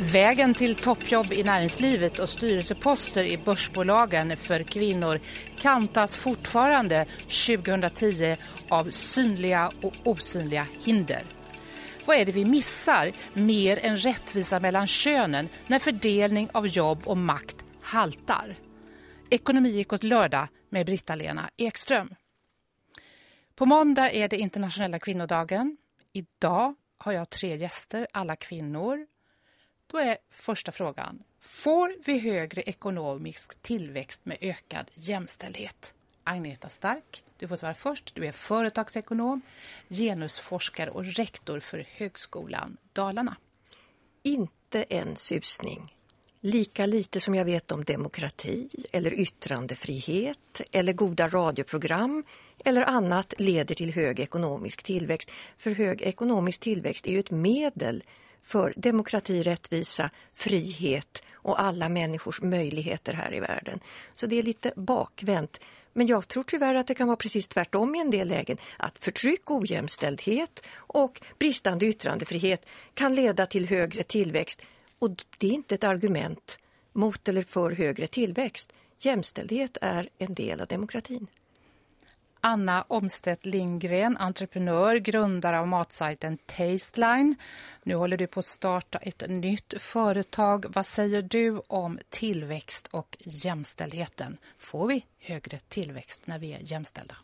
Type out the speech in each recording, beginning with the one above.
Vägen till toppjobb i näringslivet och styrelseposter i börsbolagen för kvinnor kantas fortfarande 2010 av synliga och osynliga hinder. Vad är det vi missar mer än rättvisa mellan könen när fördelning av jobb och makt haltar? Ekonomi gick åt lördag med Britta-Lena Ekström. På måndag är det internationella kvinnodagen. Idag har jag tre gäster, alla kvinnor. Då är första frågan, får vi högre ekonomisk tillväxt med ökad jämställdhet? Agneta Stark, du får svara först. Du är företagsekonom, genusforskare och rektor för Högskolan Dalarna. Inte en susning. Lika lite som jag vet om demokrati eller yttrandefrihet eller goda radioprogram eller annat leder till hög ekonomisk tillväxt. För hög ekonomisk tillväxt är ju ett medel för demokrati, rättvisa, frihet och alla människors möjligheter här i världen. Så det är lite bakvänt. Men jag tror tyvärr att det kan vara precis tvärtom i en del lägen. Att förtryck, ojämställdhet och bristande yttrandefrihet kan leda till högre tillväxt. Och det är inte ett argument mot eller för högre tillväxt. Jämställdhet är en del av demokratin. Anna Omstedt Lindgren, entreprenör, grundare av matsajten Tasteline. Nu håller du på att starta ett nytt företag. Vad säger du om tillväxt och jämställdheten? Får vi högre tillväxt när vi är jämställda?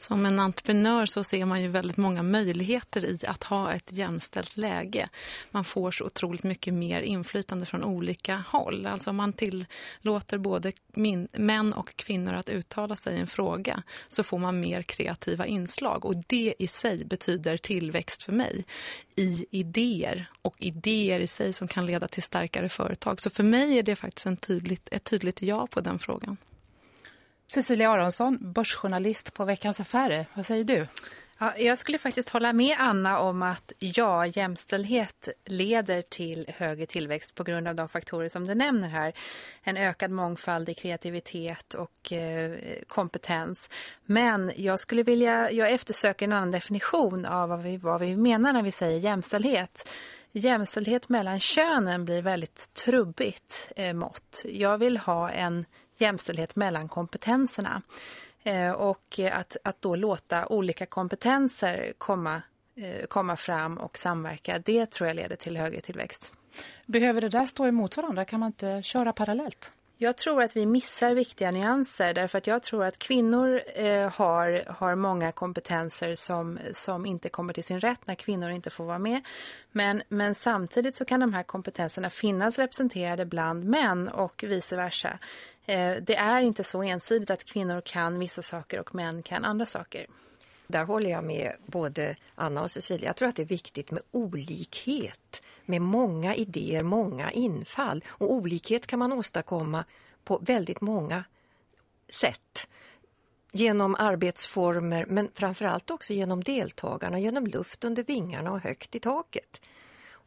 Som en entreprenör så ser man ju väldigt många möjligheter i att ha ett jämställt läge. Man får så otroligt mycket mer inflytande från olika håll. Alltså om man tillåter både män och kvinnor att uttala sig i en fråga så får man mer kreativa inslag. Och det i sig betyder tillväxt för mig i idéer och idéer i sig som kan leda till starkare företag. Så för mig är det faktiskt en tydligt, ett tydligt ja på den frågan. Cecilia Aronsson, börsjournalist på Veckans Affärer. Vad säger du? Ja, jag skulle faktiskt hålla med Anna om att ja, jämställdhet leder till högre tillväxt på grund av de faktorer som du nämner här. En ökad mångfald i kreativitet och eh, kompetens. Men jag skulle vilja, jag eftersöker en annan definition av vad vi, vad vi menar när vi säger jämställdhet. Jämställdhet mellan könen blir väldigt trubbigt eh, mått. Jag vill ha en jämställdhet mellan kompetenserna. Eh, och att, att då låta olika kompetenser komma, eh, komma fram och samverka, det tror jag leder till högre tillväxt. Behöver det där stå emot varandra? Kan man inte köra parallellt? Jag tror att vi missar viktiga nyanser därför att jag tror att kvinnor eh, har, har många kompetenser som, som inte kommer till sin rätt när kvinnor inte får vara med. Men, men samtidigt så kan de här kompetenserna finnas representerade bland män och vice versa. Eh, det är inte så ensidigt att kvinnor kan vissa saker och män kan andra saker. Där håller jag med både Anna och Cecilia. Jag tror att det är viktigt med olikhet, med många idéer, många infall. Och olikhet kan man åstadkomma på väldigt många sätt. Genom arbetsformer men framförallt också genom deltagarna, genom luft under vingarna och högt i taket.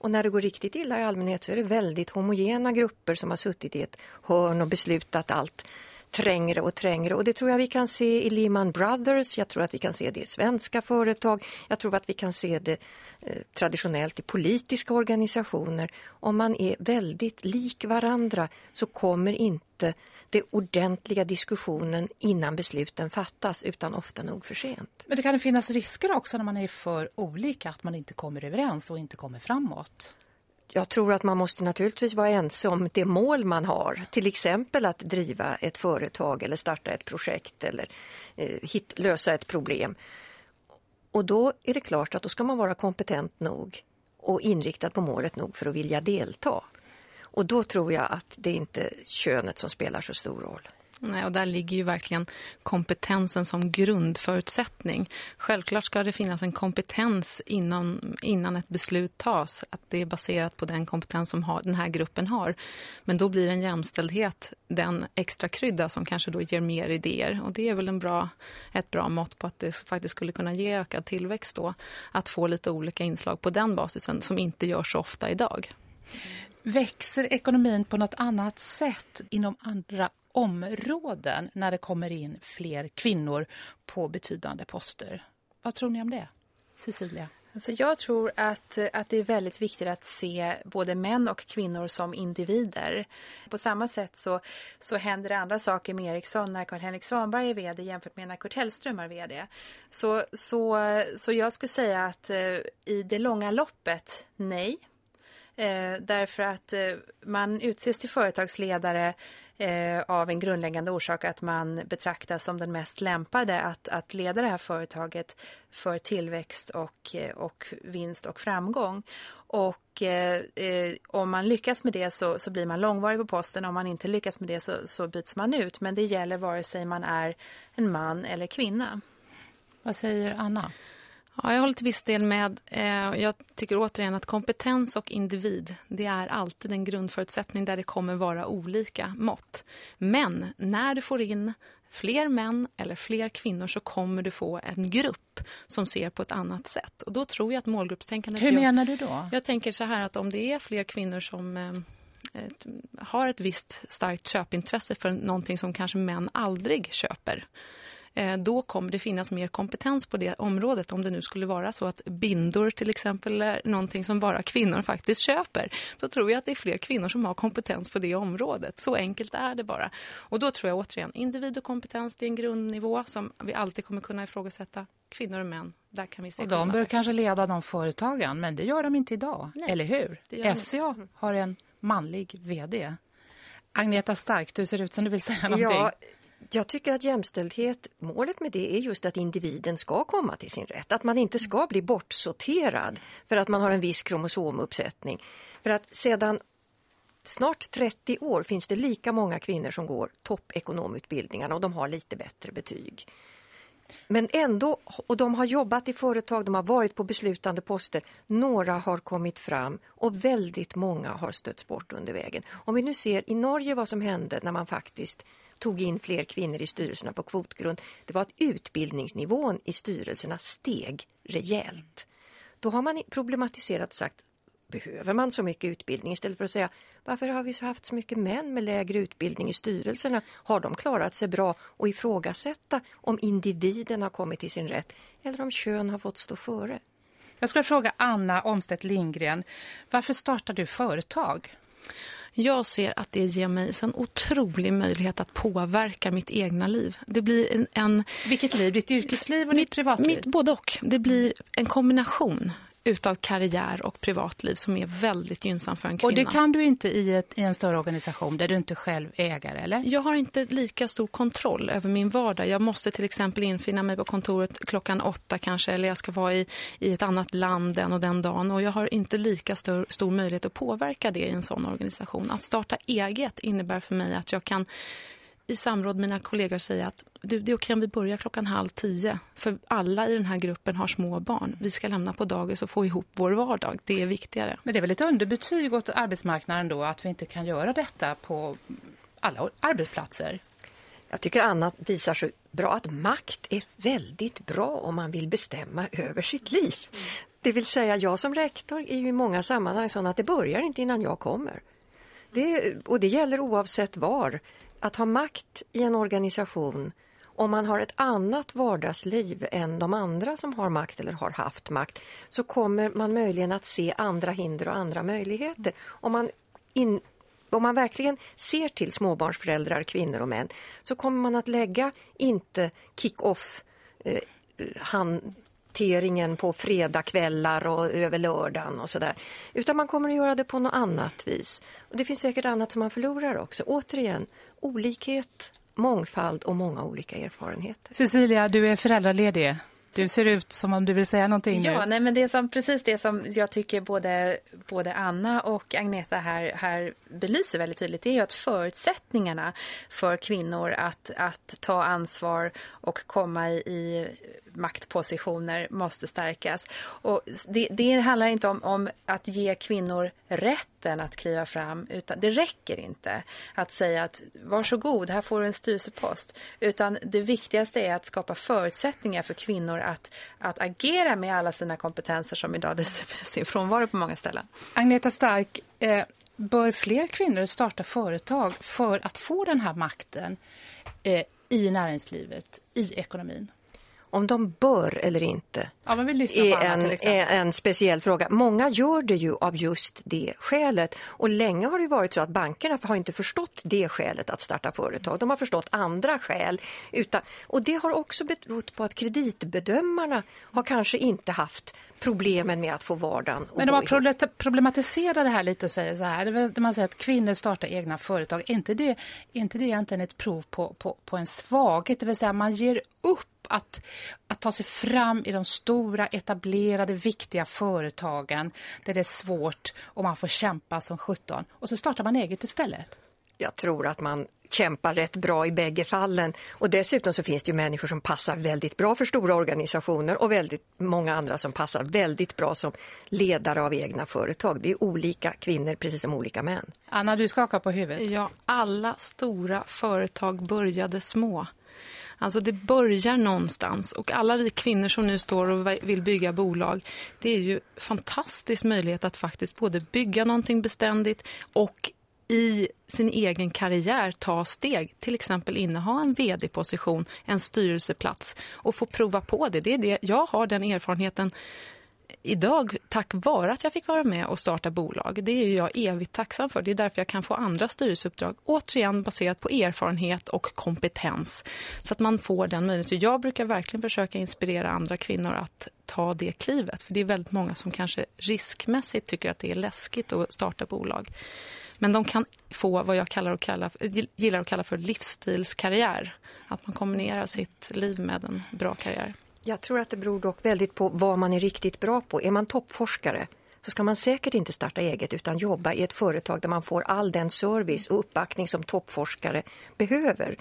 Och när det går riktigt illa i allmänhet så är det väldigt homogena grupper som har suttit i ett hörn och beslutat allt trängre och trängre. Och det tror jag vi kan se i Lehman Brothers, jag tror att vi kan se det i svenska företag, jag tror att vi kan se det eh, traditionellt i politiska organisationer. Om man är väldigt lik varandra så kommer inte den ordentliga diskussionen innan besluten fattas utan ofta nog för sent. Men det kan finnas risker också när man är för olika att man inte kommer överens och inte kommer framåt. Jag tror att man måste naturligtvis vara ense om det mål man har. Till exempel att driva ett företag eller starta ett projekt eller eh, hit, lösa ett problem. Och då är det klart att då ska man vara kompetent nog och inriktad på målet nog för att vilja delta. Och då tror jag att det är inte könet som spelar så stor roll. Nej, och där ligger ju verkligen kompetensen som grundförutsättning. Självklart ska det finnas en kompetens innan, innan ett beslut tas. Att det är baserat på den kompetens som har, den här gruppen har. Men då blir en jämställdhet den extra krydda som kanske då ger mer idéer. Och det är väl en bra, ett bra mått på att det faktiskt skulle kunna ge ökad tillväxt då. Att få lite olika inslag på den basisen som inte görs så ofta idag. Växer ekonomin på något annat sätt inom andra områden när det kommer in fler kvinnor på betydande poster? Vad tror ni om det? Cecilia? Alltså jag tror att, att det är väldigt viktigt att se både män och kvinnor som individer. På samma sätt så, så händer det andra saker med Ericsson när Carl-Henrik Svanberg är vd jämfört med när Kurt Hellström är vd. Så, så, så jag skulle säga att eh, i det långa loppet, nej. Eh, därför att eh, man utses till företagsledare eh, av en grundläggande orsak att man betraktas som den mest lämpade att, att leda det här företaget för tillväxt och, eh, och vinst och framgång. Och eh, eh, om man lyckas med det så, så blir man långvarig på posten. Om man inte lyckas med det så, så byts man ut. Men det gäller vare sig man är en man eller kvinna. Vad säger Anna? Ja, jag håller till viss del med. Eh, jag tycker återigen att kompetens och individ det är alltid en grundförutsättning där det kommer vara olika mått. Men när du får in fler män eller fler kvinnor så kommer du få en grupp som ser på ett annat sätt. Och då tror jag att målgruppstänkandet... Hur menar du då? Jag tänker så här att om det är fler kvinnor som eh, har ett visst starkt köpintresse för någonting som kanske män aldrig köper då kommer det finnas mer kompetens på det området. Om det nu skulle vara så att bindor till exempel är någonting som bara kvinnor faktiskt köper. Då tror jag att det är fler kvinnor som har kompetens på det området. Så enkelt är det bara. Och då tror jag återigen, individ och kompetens det är en grundnivå som vi alltid kommer kunna ifrågasätta. Kvinnor och män, där kan vi se Och de bör kanske leda de företagen, men det gör de inte idag. Nej, eller hur? SCA har en manlig vd. Agneta Stark, du ser ut som du vill säga någonting. Ja, jag tycker att jämställdhet, målet med det är just att individen ska komma till sin rätt. Att man inte ska bli bortsorterad för att man har en viss kromosomuppsättning. För att sedan snart 30 år finns det lika många kvinnor som går toppekonomutbildningarna och de har lite bättre betyg. Men ändå, och de har jobbat i företag, de har varit på beslutande poster. Några har kommit fram och väldigt många har stötts bort under vägen. Om vi nu ser i Norge vad som hände när man faktiskt tog in fler kvinnor i styrelserna på kvotgrund. Det var att utbildningsnivån i styrelserna steg rejält. Då har man problematiserat och sagt behöver man så mycket utbildning istället för att säga varför har vi haft så mycket män med lägre utbildning i styrelserna? Har de klarat sig bra och ifrågasätta om individen har kommit till sin rätt eller om kön har fått stå före? Jag skulle fråga Anna Omstedt Lindgren, varför startar du företag? Jag ser att det ger mig en otrolig möjlighet att påverka mitt egna liv. Det blir en... en Vilket liv? Ditt yrkesliv och mitt, ditt privatliv? Mitt både och. Det blir en kombination utav karriär och privatliv som är väldigt gynnsam för en kvinna. Och det kan du inte i, ett, i en större organisation där du inte själv äger, eller? Jag har inte lika stor kontroll över min vardag. Jag måste till exempel infinna mig på kontoret klockan åtta kanske eller jag ska vara i, i ett annat land den och den dagen och jag har inte lika stor, stor möjlighet att påverka det i en sån organisation. Att starta eget innebär för mig att jag kan i samråd med mina kollegor säga att du, det är okej om vi börjar klockan halv tio. För alla i den här gruppen har små barn. Vi ska lämna på dagis och få ihop vår vardag. Det är viktigare. Men det är väl ett underbetyg åt arbetsmarknaden då att vi inte kan göra detta på alla arbetsplatser? Jag tycker Anna visar så bra att makt är väldigt bra om man vill bestämma över sitt liv. Det vill säga jag som rektor är ju i många sammanhang sån att det börjar inte innan jag kommer. Det, och det gäller oavsett var att ha makt i en organisation om man har ett annat vardagsliv än de andra som har makt eller har haft makt så kommer man möjligen att se andra hinder och andra möjligheter. Om man, in, om man verkligen ser till småbarnsföräldrar, kvinnor och män så kommer man att lägga inte kick-off eh, hanteringen på fredagkvällar och över lördagen och sådär. Utan man kommer att göra det på något annat vis. Och det finns säkert annat som man förlorar också. Återigen, olikhet, mångfald och många olika erfarenheter. Cecilia, du är föräldraledig. Du ser ut som om du vill säga någonting ja, nu. Nej, men det är som, precis det som jag tycker både, både Anna och Agneta här, här belyser väldigt tydligt. Det är ju att förutsättningarna för kvinnor att, att ta ansvar och komma i, i maktpositioner måste stärkas. Och det, det handlar inte om, om, att ge kvinnor rätten att kliva fram utan det räcker inte att säga att varsågod, här får du en styrelsepost. Utan det viktigaste är att skapa förutsättningar för kvinnor att, att agera med alla sina kompetenser som idag lyser med sin frånvaro på många ställen. Agneta Stark, eh, bör fler kvinnor starta företag för att få den här makten eh, i näringslivet, i ekonomin? Om de bör eller inte ja, är, en, är en speciell fråga. Många gör det ju av just det skälet. Och länge har det varit så att bankerna har inte förstått det skälet att starta företag. De har förstått andra skäl. Utan, och det har också berott på att kreditbedömarna har kanske inte haft problemen med att få vardagen Men de har problematiserat det här lite och säger så här. Man säger att kvinnor startar egna företag. Är inte det, är inte det egentligen ett prov på, på, på en svaghet? Det vill säga man ger upp att, att ta sig fram i de stora, etablerade, viktiga företagen där det är svårt och man får kämpa som 17. Och så startar man eget istället jag tror att man kämpar rätt bra i bägge fallen. Och dessutom så finns det ju människor som passar väldigt bra för stora organisationer och väldigt många andra som passar väldigt bra som ledare av egna företag. Det är olika kvinnor precis som olika män. Anna, du skakar på huvudet. Ja, alla stora företag började små. Alltså det börjar någonstans och alla vi kvinnor som nu står och vill bygga bolag, det är ju fantastisk möjlighet att faktiskt både bygga någonting beständigt och i sin egen karriär ta steg. Till exempel inneha en vd-position, en styrelseplats och få prova på det. det, är det. Jag har den erfarenheten idag tack vare att jag fick vara med och starta bolag. Det är jag evigt tacksam för. Det är därför jag kan få andra styrelseuppdrag. Återigen baserat på erfarenhet och kompetens. Så att man får den möjligheten. Jag brukar verkligen försöka inspirera andra kvinnor att ta det klivet. För det är väldigt många som kanske riskmässigt tycker att det är läskigt att starta bolag. Men de kan få vad jag kallar, och kalla, gillar att kalla för livsstilskarriär. Att man kombinerar sitt liv med en bra karriär. Jag tror att det beror dock väldigt på vad man är riktigt bra på. Är man toppforskare så ska man säkert inte starta eget utan jobba i ett företag där man får all den service och uppbackning som toppforskare behöver.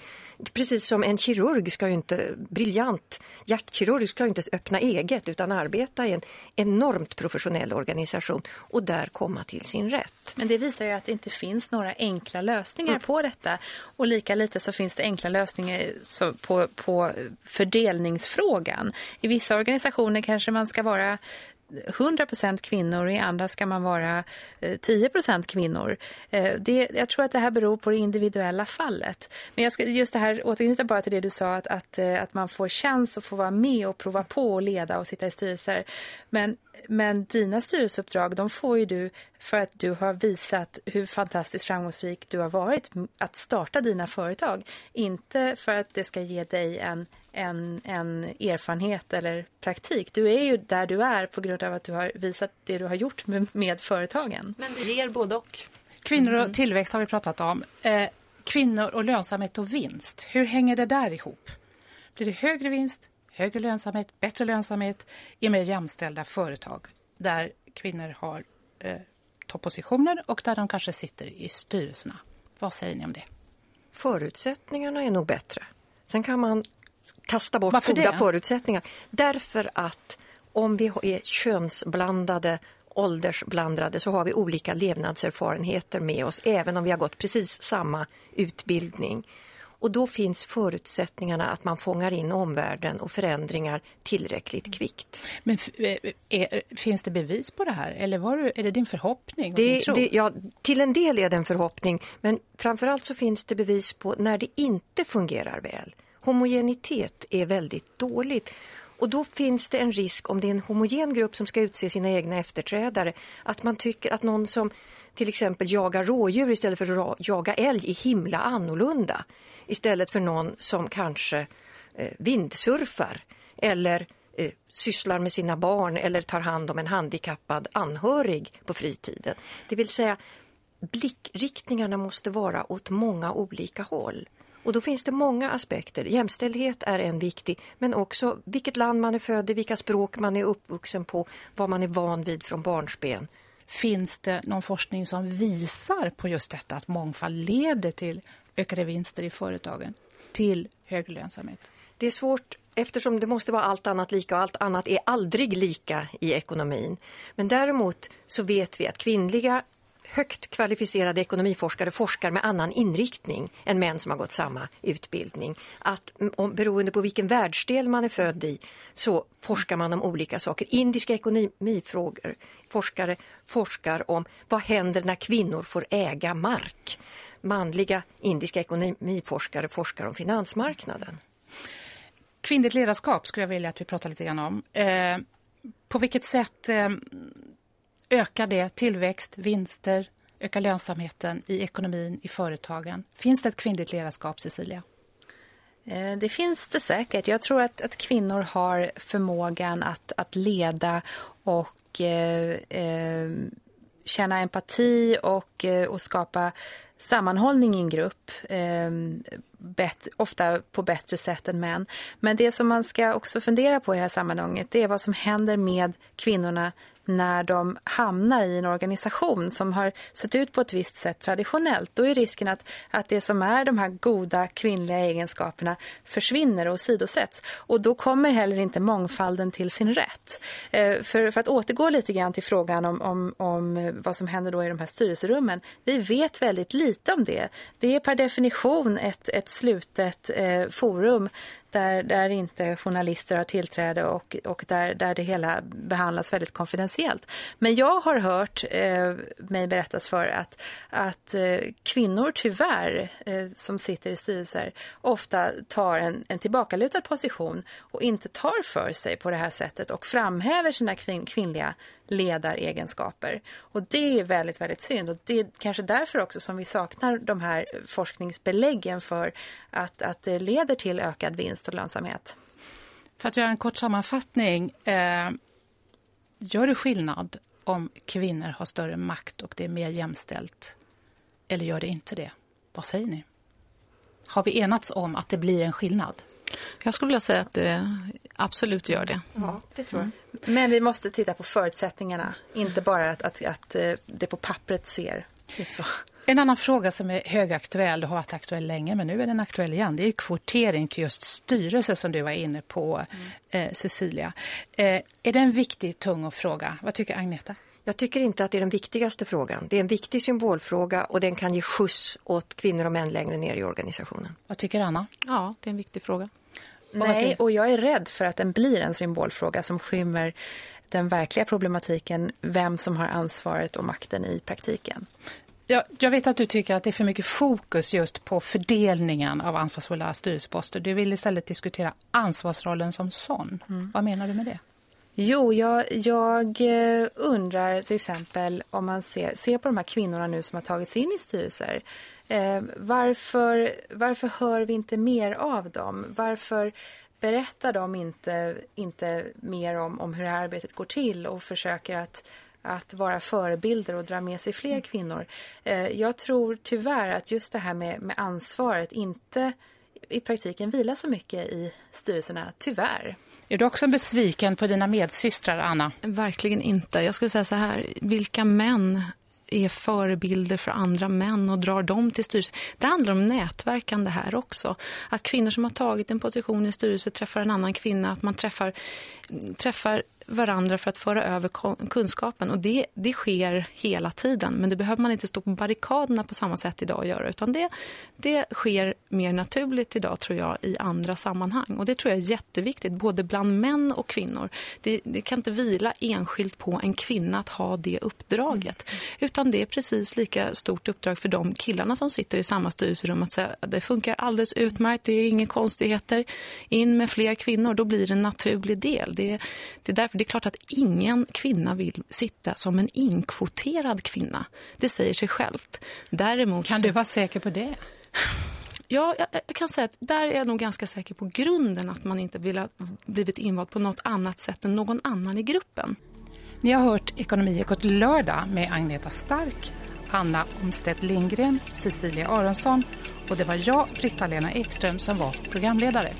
Precis som en kirurg ska ju inte, briljant hjärtkirurg ska ju inte öppna eget utan arbeta i en enormt professionell organisation och där komma till sin rätt. Men det visar ju att det inte finns några enkla lösningar mm. på detta och lika lite så finns det enkla lösningar på, på fördelningsfrågan. I vissa organisationer kanske man ska vara 100% kvinnor och i andra ska man vara eh, 10% kvinnor. Eh, det, jag tror att det här beror på det individuella fallet. Men jag ska just det här återknyta bara till det du sa att, att, eh, att man får chans att få vara med och prova på och leda och sitta i styrelser. Men men dina styrelseuppdrag de får ju du för att du har visat hur fantastiskt framgångsrik du har varit att starta dina företag. Inte för att det ska ge dig en, en, en erfarenhet eller praktik. Du är ju där du är på grund av att du har visat det du har gjort med, med företagen. Men det ger både och. Kvinnor och mm. tillväxt har vi pratat om. Eh, kvinnor och lönsamhet och vinst. Hur hänger det där ihop? Blir det högre vinst högre lönsamhet, bättre lönsamhet i mer jämställda företag där kvinnor har eh, toppositioner och där de kanske sitter i styrelserna. Vad säger ni om det? Förutsättningarna är nog bättre. Sen kan man kasta bort Varför goda det? förutsättningar. Därför att om vi är könsblandade åldersblandade så har vi olika levnadserfarenheter med oss även om vi har gått precis samma utbildning. Och då finns förutsättningarna att man fångar in omvärlden och förändringar tillräckligt kvickt. Men är, eh, eh, eh, finns det bevis på det här? Eller var, är det din förhoppning? Det, det, ja, till en del är det en förhoppning. Men framförallt så finns det bevis på när det inte fungerar väl. Homogenitet är väldigt dåligt. Och då finns det en risk om det är en homogen grupp som ska utse sina egna efterträdare. Att man tycker att någon som till exempel jagar rådjur istället för att jaga älg är himla annorlunda istället för någon som kanske eh, vindsurfar eller eh, sysslar med sina barn eller tar hand om en handikappad anhörig på fritiden. Det vill säga blickriktningarna måste vara åt många olika håll. Och då finns det många aspekter. Jämställdhet är en viktig, men också vilket land man är född i, vilka språk man är uppvuxen på, vad man är van vid från barnsben. Finns det någon forskning som visar på just detta att mångfald leder till ökade vinster i företagen till högre lönsamhet? Det är svårt eftersom det måste vara allt annat lika och allt annat är aldrig lika i ekonomin. Men däremot så vet vi att kvinnliga högt kvalificerade ekonomiforskare forskar med annan inriktning än män som har gått samma utbildning. Att mm, om, beroende på vilken världsdel man är född i så forskar man om olika saker. Indiska ekonomifrågor, forskare forskar om vad händer när kvinnor får äga mark manliga indiska ekonomiforskare forskar om finansmarknaden. Kvinnligt ledarskap skulle jag vilja att vi pratar lite grann om. Eh, på vilket sätt eh, ökar det tillväxt, vinster, ökar lönsamheten i ekonomin, i företagen? Finns det ett kvinnligt ledarskap, Cecilia? Eh, det finns det säkert. Jag tror att, att kvinnor har förmågan att, att leda och eh, eh, känna empati och, eh, och skapa sammanhållning i en grupp. Eh, bett, ofta på bättre sätt än män. Men det som man ska också fundera på i det här sammanhanget det är vad som händer med kvinnorna när de hamnar i en organisation som har sett ut på ett visst sätt traditionellt. Då är risken att, att det som är de här goda kvinnliga egenskaperna försvinner och sidosätts. Och då kommer heller inte mångfalden till sin rätt. Eh, för, för att återgå lite grann till frågan om, om, om eh, vad som händer då i de här styrelserummen. Vi vet väldigt lite om det. Det är per definition ett, ett slutet eh, forum där, där inte journalister har tillträde och, och där, där det hela behandlas väldigt konfidentiellt. Men jag har hört eh, mig berättas för att, att eh, kvinnor tyvärr eh, som sitter i styrelser ofta tar en, en tillbakalutad position och inte tar för sig på det här sättet och framhäver sina kvin kvinnliga ledaregenskaper. Och det är väldigt, väldigt synd. Och det är kanske därför också som vi saknar de här forskningsbeläggen för att, att det leder till ökad vinst och lönsamhet. För att göra en kort sammanfattning. Eh, gör det skillnad om kvinnor har större makt och det är mer jämställt? Eller gör det inte det? Vad säger ni? Har vi enats om att det blir en skillnad? Jag skulle vilja säga att det absolut gör det. Ja, det tror jag. Men vi måste titta på förutsättningarna, inte bara att, att, att eh, det på pappret ser så. En annan fråga som är högaktuell, och har varit aktuell länge, men nu är den aktuell igen, det är kvotering till just styrelse som du var inne på, mm. eh, Cecilia. Eh, är det en viktig, tung fråga? Vad tycker Agneta? Jag tycker inte att det är den viktigaste frågan. Det är en viktig symbolfråga och den kan ge skjuts åt kvinnor och män längre ner i organisationen. Vad tycker Anna? Ja, det är en viktig fråga. Nej, och jag är rädd för att den blir en symbolfråga som skymmer den verkliga problematiken, vem som har ansvaret och makten i praktiken. Jag, jag vet att du tycker att det är för mycket fokus just på fördelningen av ansvarsfulla styrelseposter. Du vill istället diskutera ansvarsrollen som sån. Mm. Vad menar du med det? Jo, jag, jag, eh, undrar till exempel om man ser, ser på de här kvinnorna nu som har tagits in i styrelser. Eh, varför, varför hör vi inte mer av dem? Varför berättar de inte, inte mer om, om hur arbetet går till och försöker att, att vara förebilder och dra med sig fler mm. kvinnor? Eh, jag tror tyvärr att just det här med, med ansvaret inte i praktiken vilar så mycket i styrelserna, tyvärr. Är du också besviken på dina medsystrar, Anna? Verkligen inte. Jag skulle säga så här, vilka män är förebilder för andra män och drar dem till styrelsen. Det handlar om nätverkande här också. Att kvinnor som har tagit en position i styrelsen träffar en annan kvinna. Att man träffar, träffar varandra för att föra över kunskapen. Och det, det sker hela tiden. Men det behöver man inte stå på barrikaderna på samma sätt idag och göra. Utan det, det sker mer naturligt idag tror jag i andra sammanhang. Och det tror jag är jätteviktigt både bland män och kvinnor. Det, det kan inte vila enskilt på en kvinna att ha det uppdraget. Mm. Utan det är precis lika stort uppdrag för de killarna som sitter i samma styrelserum att säga det funkar alldeles utmärkt. Det är inga konstigheter. In med fler kvinnor, då blir det en naturlig del. Det, det är därför det är klart att ingen kvinna vill sitta som en inkvoterad kvinna. Det säger sig självt. Däremot kan du vara säker på det? Ja, jag, jag, kan säga att där är jag nog ganska säker på grunden att man inte vill ha blivit invald på något annat sätt än någon annan i gruppen. Ni har hört Ekonomiekot lördag med Agneta Stark, Anna Omstedt Lindgren, Cecilia Aronsson och det var jag, Britta-Lena Ekström, som var programledare.